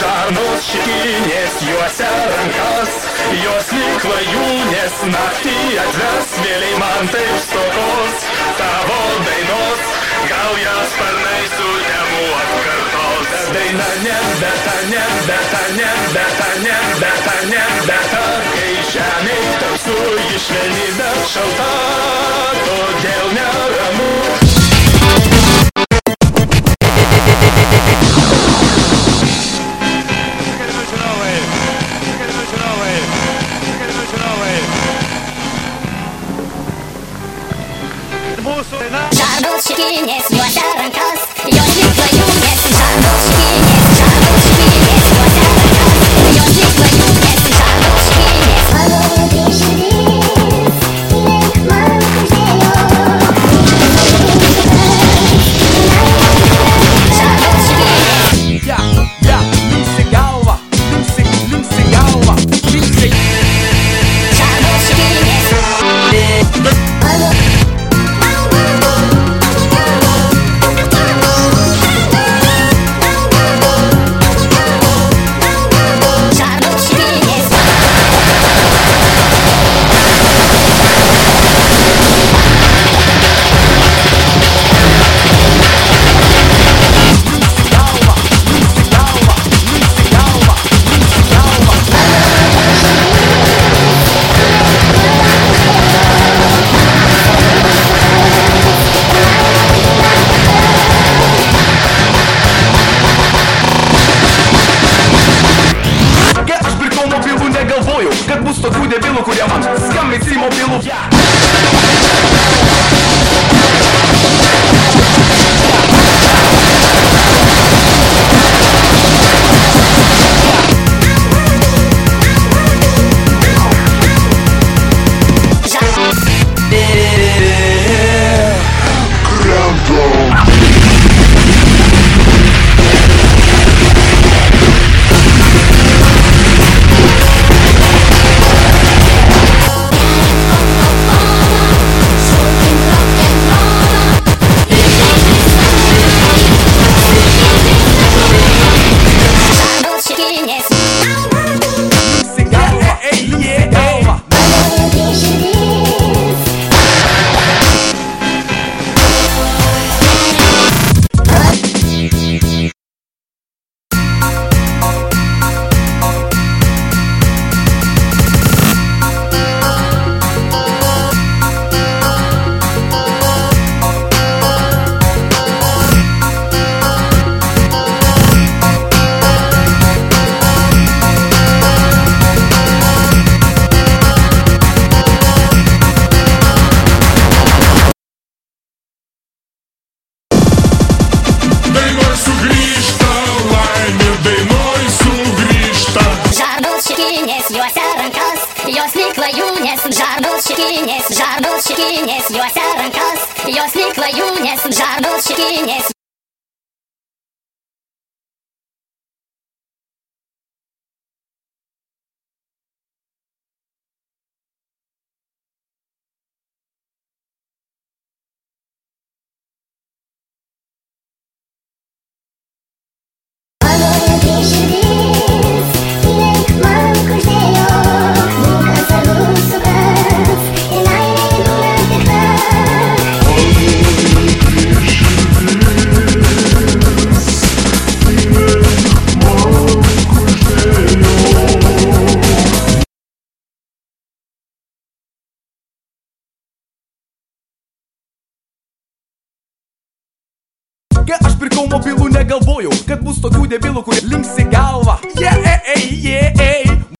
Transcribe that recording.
Žarnos šikinės juose rankas, jos lyg lajūnės naktį atves, vėliai man taip stokos tavo dainos, gal jas sparnai su temu atkartos. Daina nebe ta, nebe ta, nebe ta, nebe ta, nebe ta, kai žemė tamsu išvelni bet šalta, Mūsų daina Žardos šikinės juose rankas, jos lyg lajūnės, kurie man šikinės juose rankas, jos lyg lajūnės, žardos šikinės, žardos šikinės juose rankas, jos lyg lajūnės, žardos šikinės. Kai aš pirkau mobilų negalvojau, kad bus tokių debilų, kurie linksi galvą. Yeah, yeah, yeah, yeah.